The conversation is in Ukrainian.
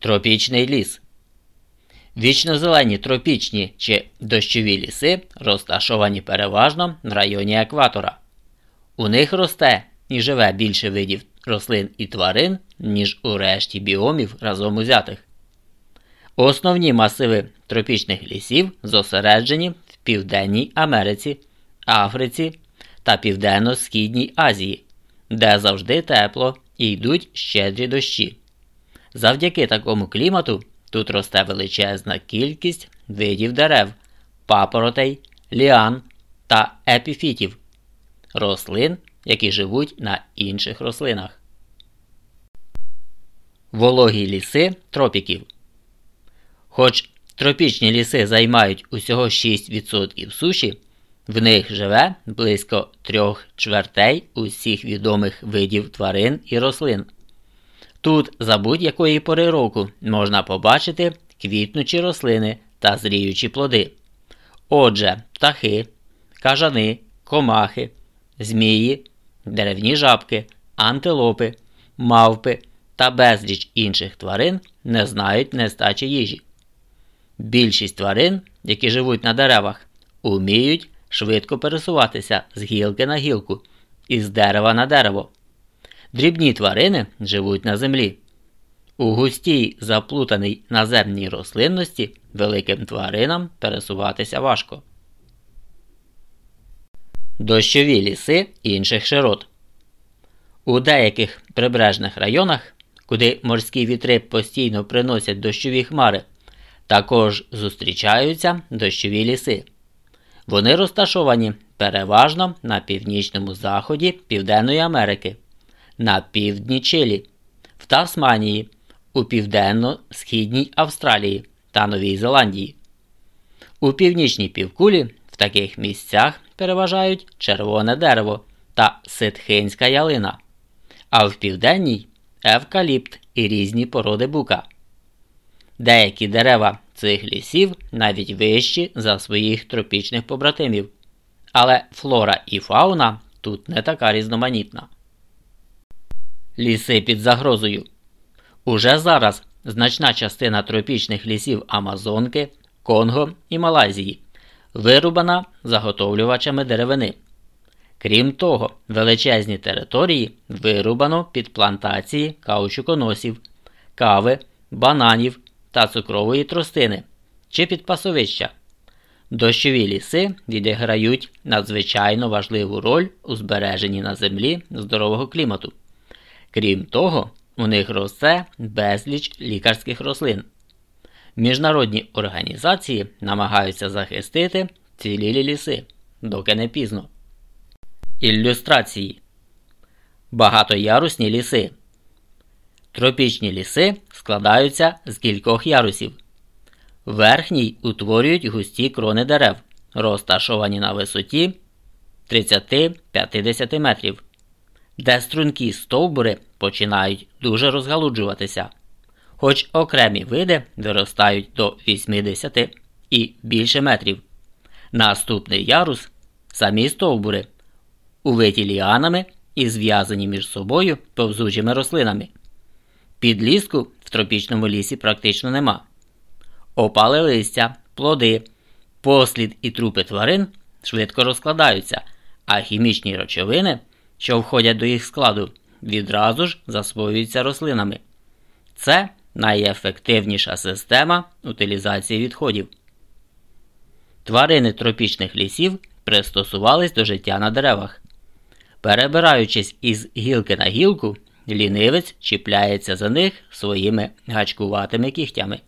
Тропічний ліс. Вічнозелені тропічні чи дощові ліси розташовані переважно в районі екватора. У них росте і живе більше видів рослин і тварин, ніж у решті біомів разом узятих. Основні масиви тропічних лісів зосереджені в Південній Америці, Африці та Південно-Східній Азії, де завжди тепло і йдуть щедрі дощі. Завдяки такому клімату тут росте величезна кількість видів дерев, папоротей, ліан та епіфітів, рослин, які живуть на інших рослинах. Вологі ліси тропіків. Хоч тропічні ліси займають усього 6% суші, в них живе близько трьох чвертей усіх відомих видів тварин і рослин. Тут за будь-якої пори року можна побачити квітнучі рослини та зріючі плоди. Отже, птахи, кажани, комахи, змії, деревні жабки, антилопи, мавпи та безліч інших тварин не знають нестачі їжі. Більшість тварин, які живуть на деревах, уміють швидко пересуватися з гілки на гілку і з дерева на дерево. Дрібні тварини живуть на землі. У густій заплутаній наземній рослинності великим тваринам пересуватися важко. Дощові ліси інших широт. У деяких прибережних районах, куди морські вітри постійно приносять дощові хмари, також зустрічаються дощові ліси. Вони розташовані переважно на північному заході Південної Америки, на півдні Чилі, в Тасманії, у південно-східній Австралії та Новій Зеландії. У північній півкулі в таких місцях переважають червоне дерево та ситхинська ялина, а в південній евкаліпт і різні породи бука. Деякі дерева цих лісів навіть вищі за своїх тропічних побратимів, але флора і фауна тут не така різноманітна. Ліси під загрозою. Уже зараз значна частина тропічних лісів Амазонки, Конго і Малайзії вирубана заготовлювачами деревини. Крім того, величезні території вирубано під плантації каучуконосів, кави, бананів та цукрової тростини чи під пасовища. Дощові ліси відіграють надзвичайно важливу роль у збереженні на землі здорового клімату. Крім того, у них росте безліч лікарських рослин. Міжнародні організації намагаються захистити цілілі ліси, доки не пізно. Ілюстрації Багатоярусні ліси. Тропічні ліси складаються з кількох ярусів. Верхній утворюють густі крони дерев, розташовані на висоті 30-50 метрів, де стрункі стовбури починають дуже розгалуджуватися, хоч окремі види виростають до 80 і більше метрів. Наступний ярус самі стовбури, увиті ліанами і зв'язані між собою повзучими рослинами. Підліску в тропічному лісі практично нема. Опали листя, плоди, послід і трупи тварин швидко розкладаються, а хімічні речовини, що входять до їх складу, відразу ж засвоюються рослинами. Це найефективніша система утилізації відходів. Тварини тропічних лісів пристосувались до життя на деревах. Перебираючись із гілки на гілку, лінивець чіпляється за них своїми гачкуватими кігтями.